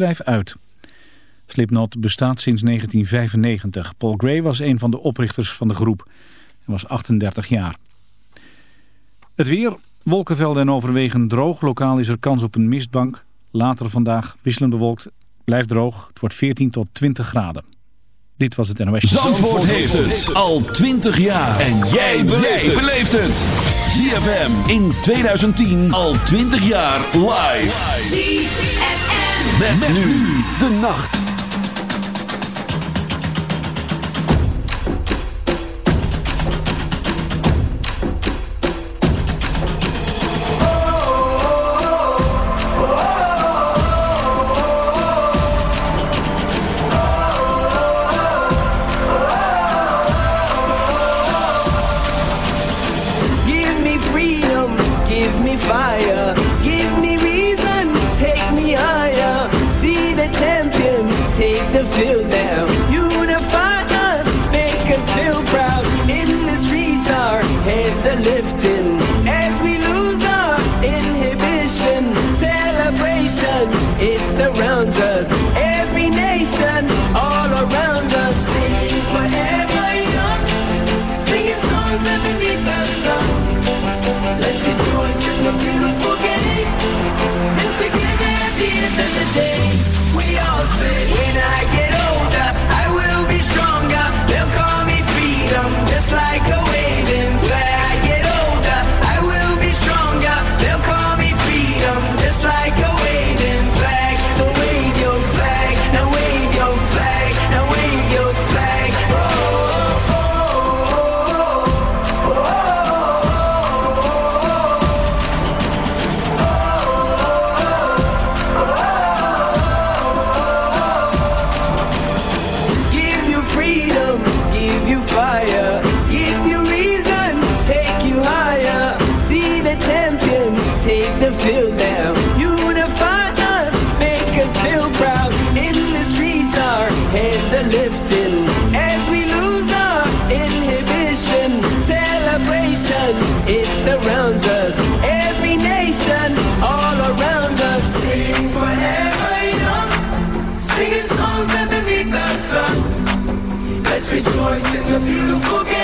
bedrijf uit. Slipknot bestaat sinds 1995. Paul Gray was een van de oprichters van de groep. Hij was 38 jaar. Het weer, wolkenvelden en overwegend droog. Lokaal is er kans op een mistbank. Later vandaag wisselend bewolkt. Blijft droog. Het wordt 14 tot 20 graden. Dit was het NOS. Zandvoort, Zandvoort heeft het al 20 jaar. En jij beleeft het. ZFM in 2010 al 20 jaar live. Met, nu de nacht. a beautiful girl.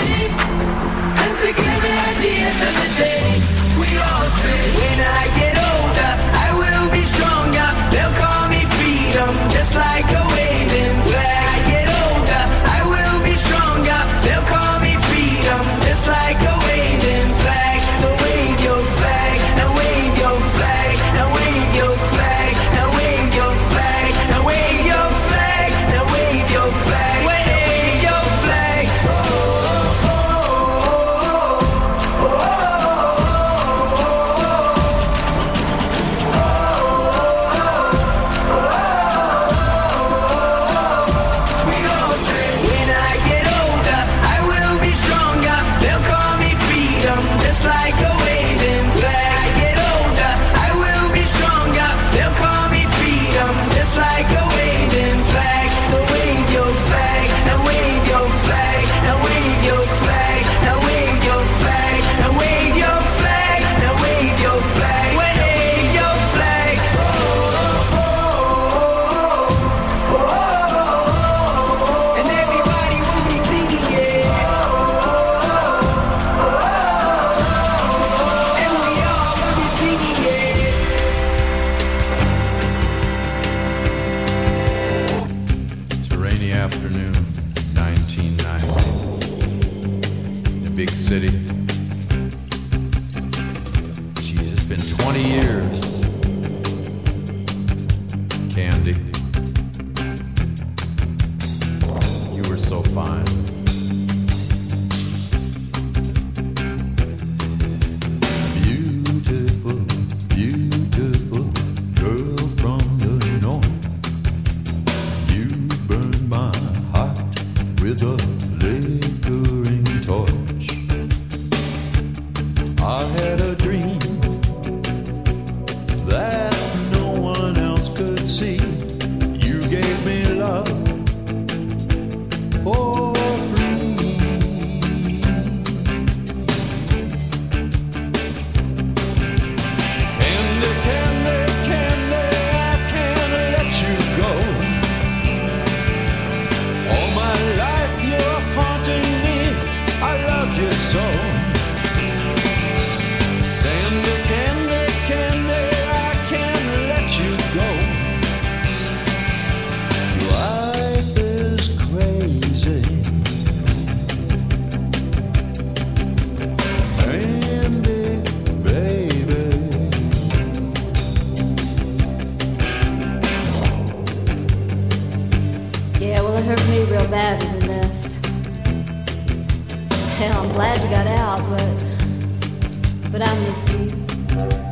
But but I miss you.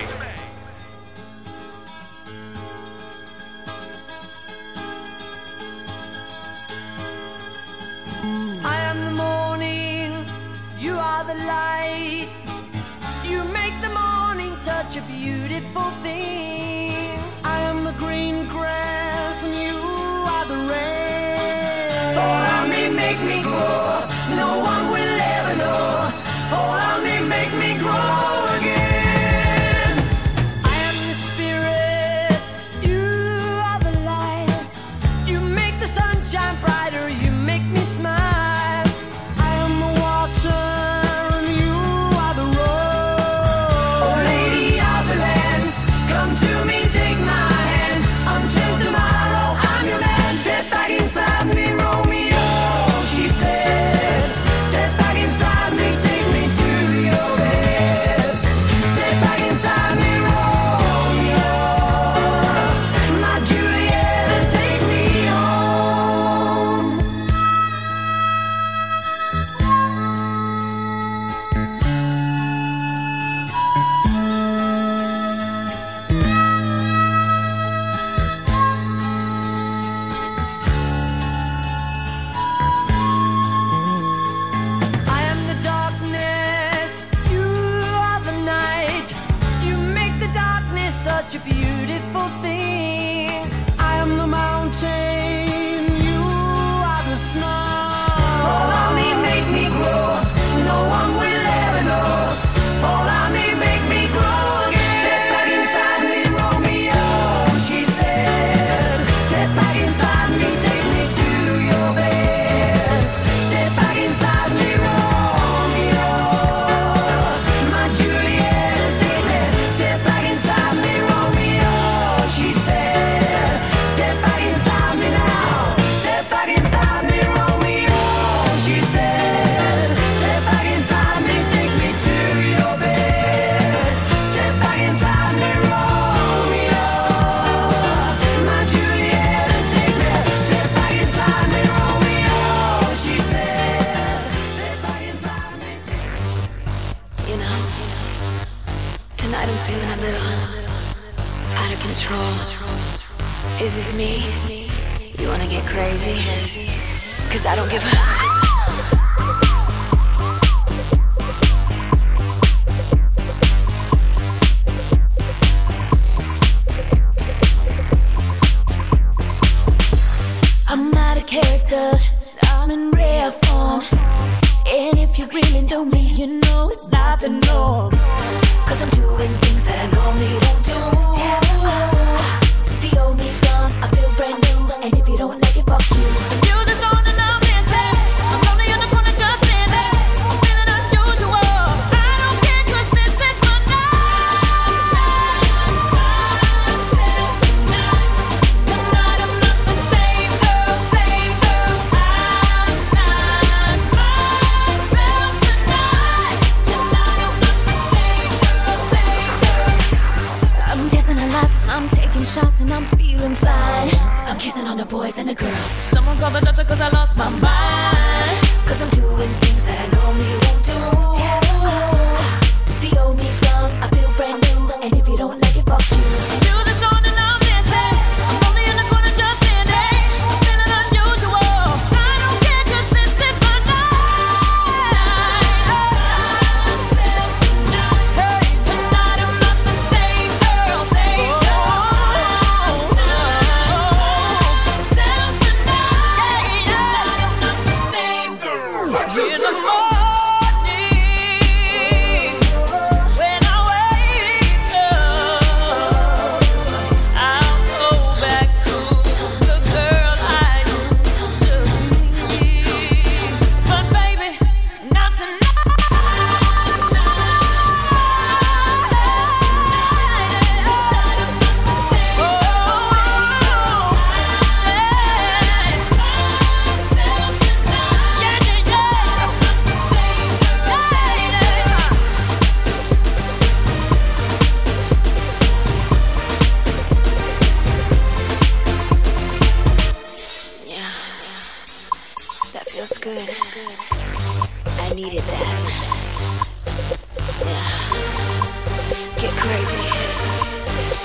Crazy.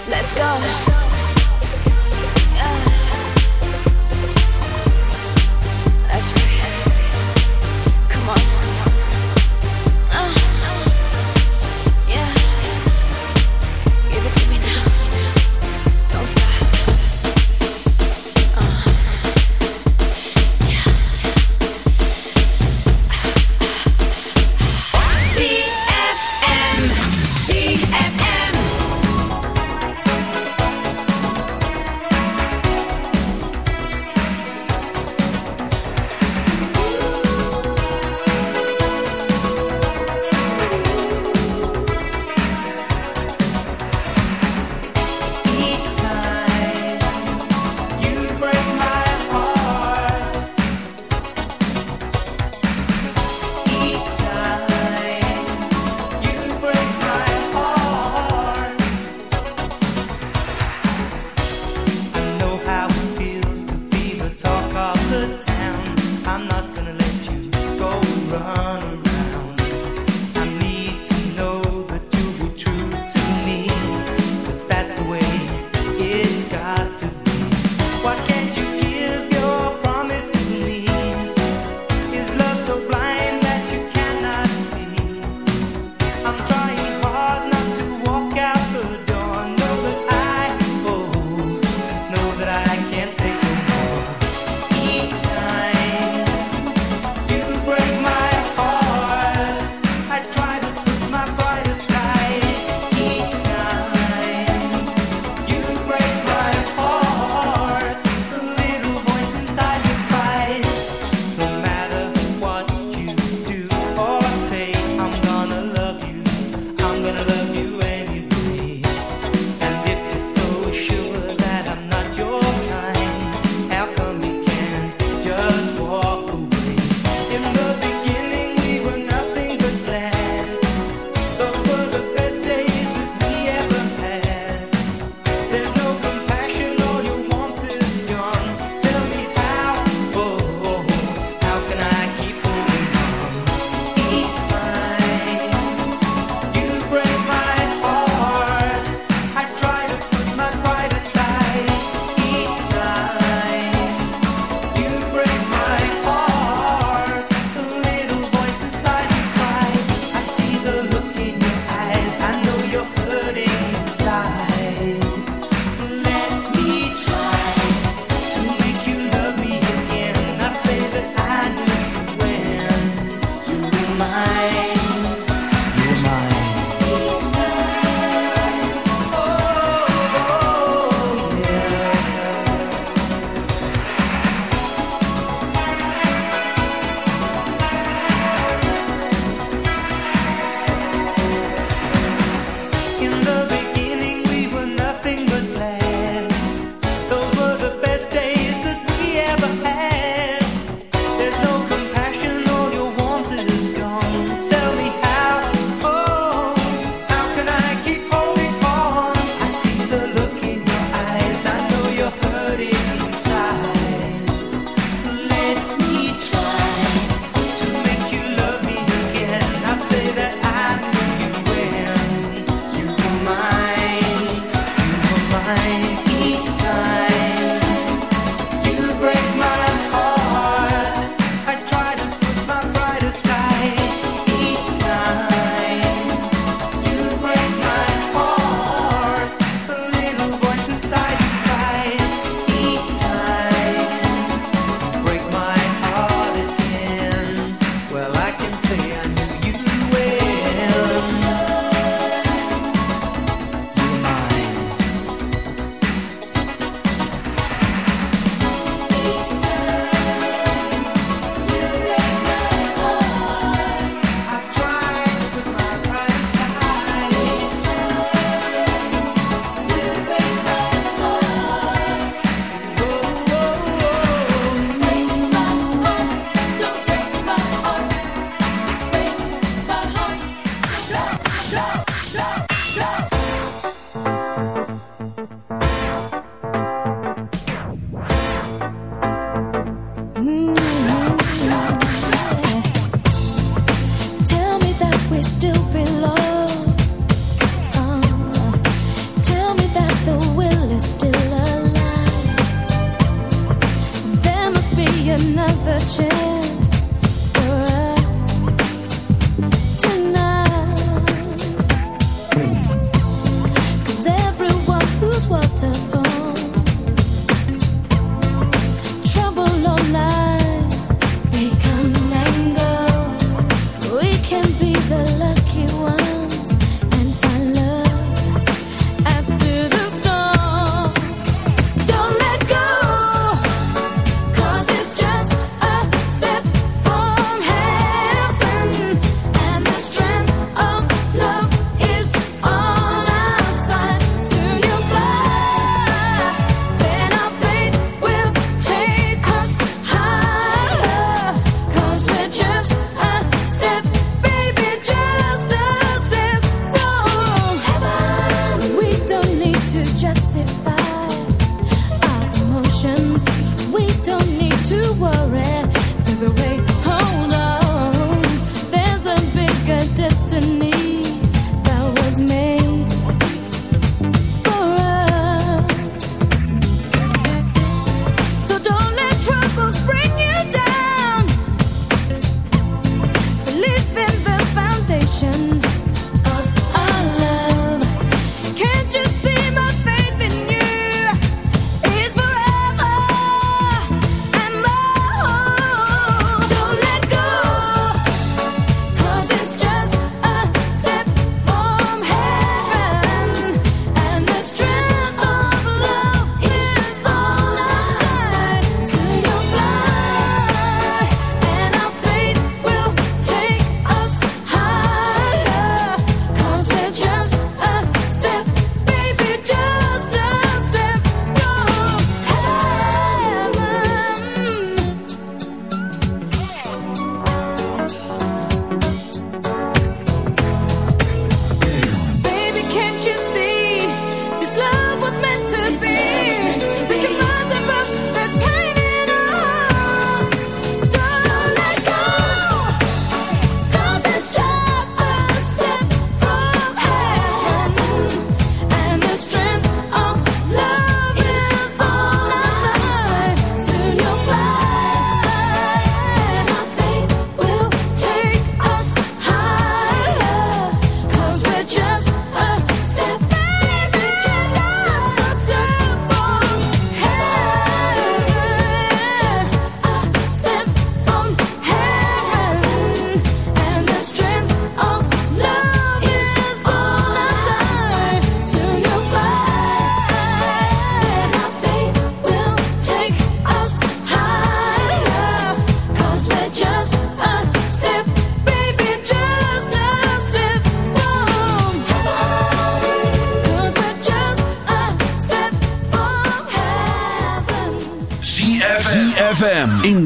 Let's go.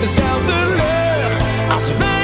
dezelfde lucht als wij.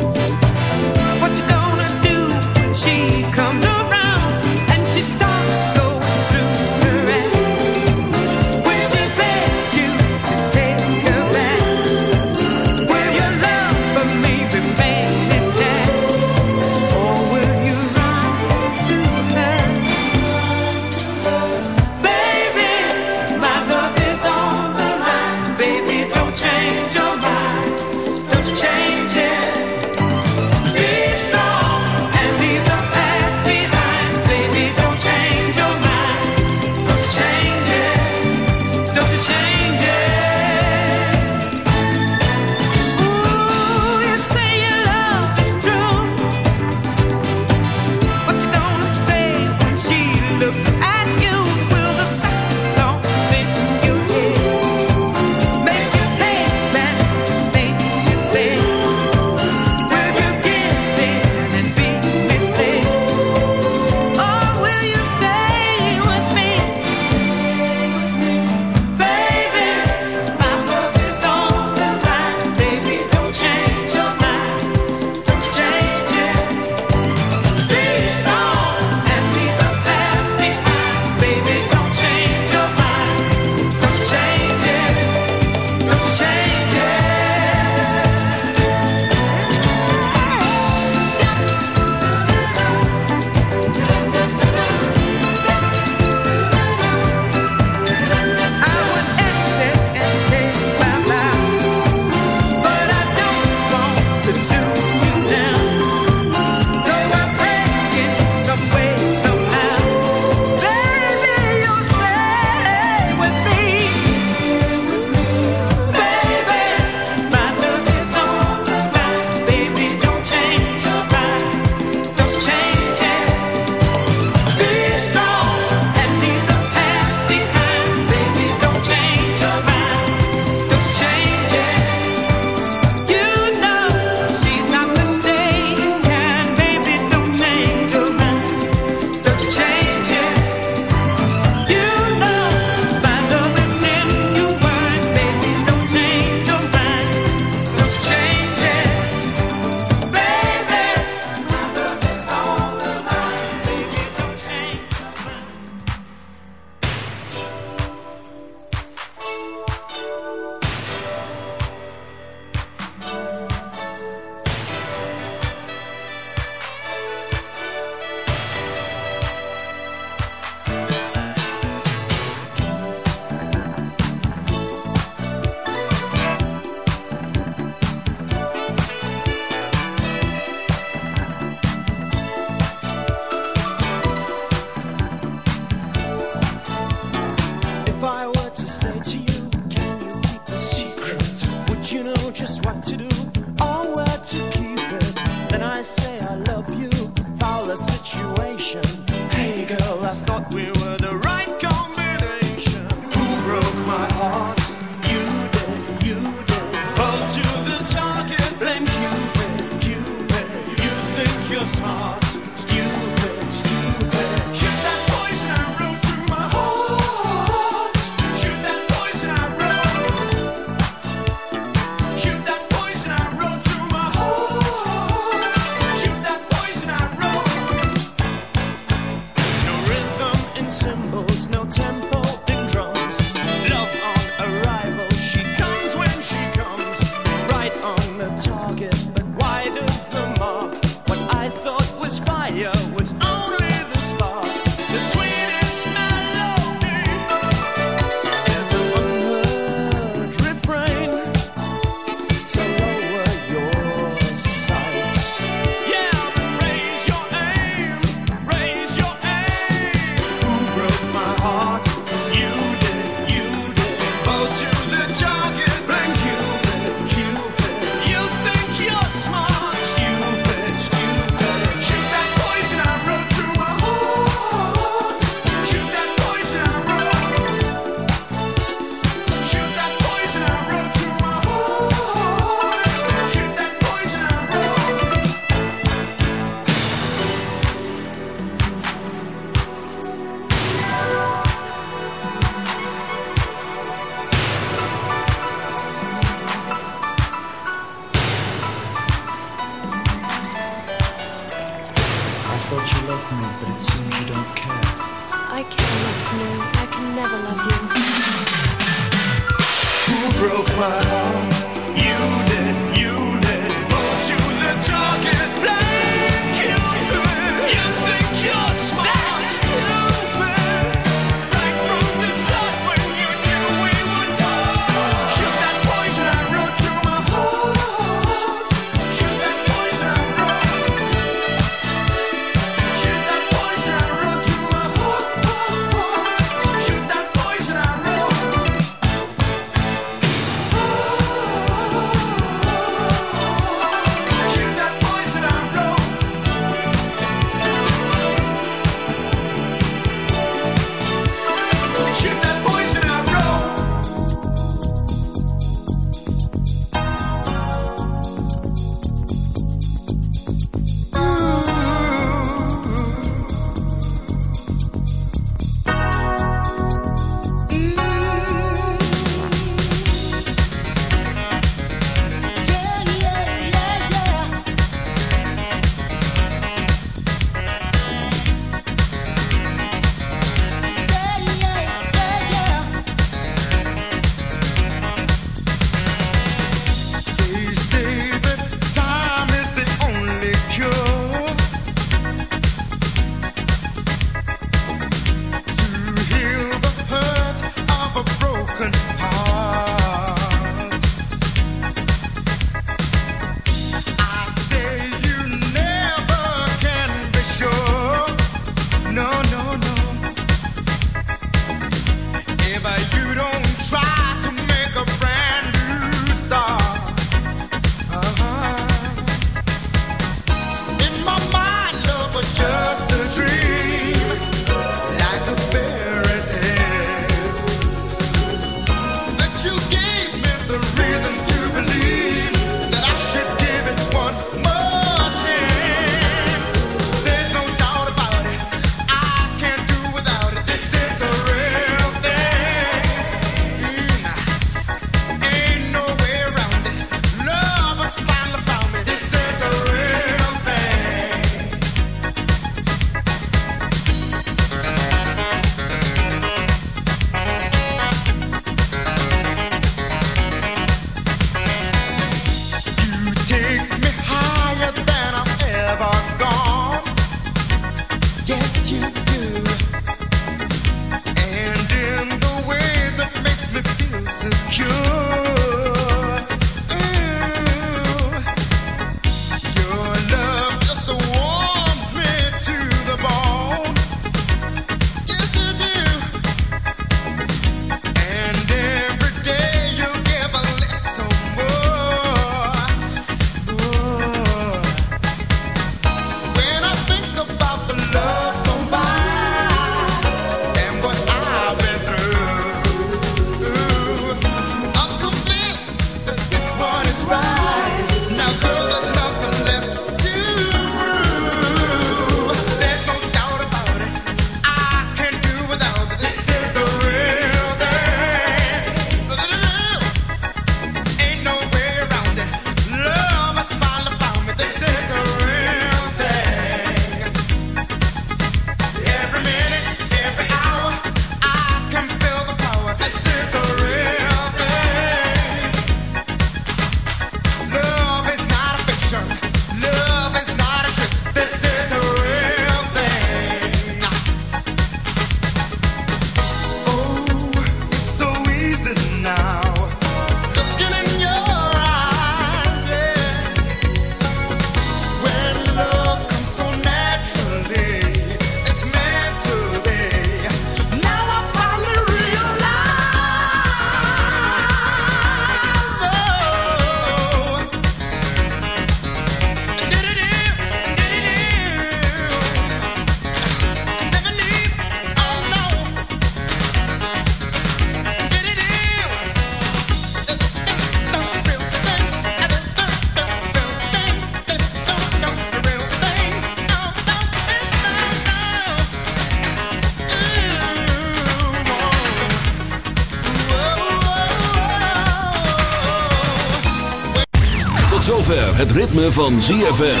Ritme van ZFM.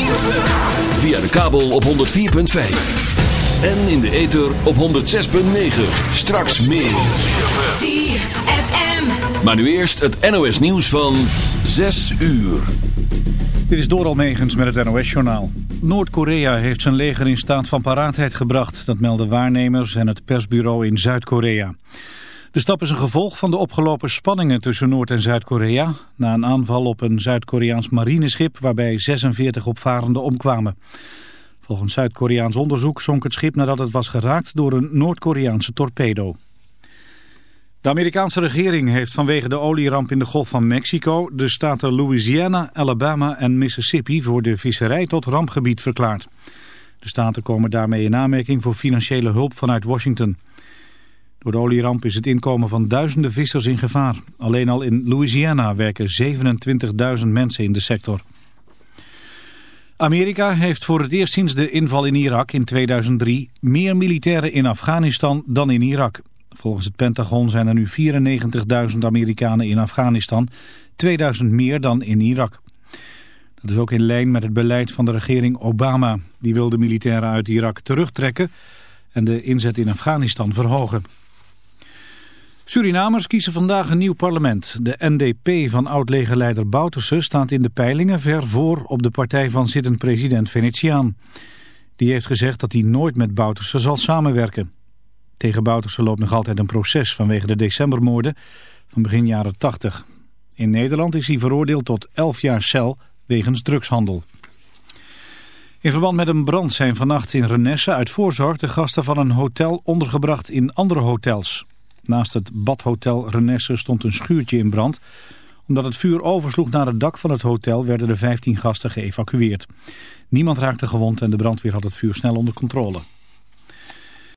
Via de kabel op 104.5. En in de ether op 106.9. Straks meer. ZFM. Maar nu eerst het NOS nieuws van 6 uur. Dit is Doral Megens met het NOS-journaal. Noord-Korea heeft zijn leger in staat van paraatheid gebracht. Dat melden waarnemers en het persbureau in Zuid-Korea. De stap is een gevolg van de opgelopen spanningen tussen Noord- en Zuid-Korea... na een aanval op een Zuid-Koreaans marineschip waarbij 46 opvarenden omkwamen. Volgens Zuid-Koreaans onderzoek zonk het schip nadat het was geraakt door een Noord-Koreaanse torpedo. De Amerikaanse regering heeft vanwege de olieramp in de Golf van Mexico de staten Louisiana, Alabama en Mississippi voor de visserij tot rampgebied verklaard. De staten komen daarmee in aanmerking voor financiële hulp vanuit Washington. Door de olieramp is het inkomen van duizenden vissers in gevaar. Alleen al in Louisiana werken 27.000 mensen in de sector. Amerika heeft voor het eerst sinds de inval in Irak in 2003 meer militairen in Afghanistan dan in Irak. Volgens het Pentagon zijn er nu 94.000 Amerikanen in Afghanistan, 2000 meer dan in Irak. Dat is ook in lijn met het beleid van de regering Obama. Die wil de militairen uit Irak terugtrekken en de inzet in Afghanistan verhogen. Surinamers kiezen vandaag een nieuw parlement. De NDP van oud-legerleider Bouterse staat in de peilingen ver voor op de partij van zittend president Venetiaan. Die heeft gezegd dat hij nooit met Bouterse zal samenwerken. Tegen Bouterse loopt nog altijd een proces vanwege de decembermoorden van begin jaren 80. In Nederland is hij veroordeeld tot 11 jaar cel wegens drugshandel. In verband met een brand zijn vannacht in Renesse uit voorzorg de gasten van een hotel ondergebracht in andere hotels. Naast het badhotel Renesse stond een schuurtje in brand. Omdat het vuur oversloeg naar het dak van het hotel werden de 15 gasten geëvacueerd. Niemand raakte gewond en de brandweer had het vuur snel onder controle.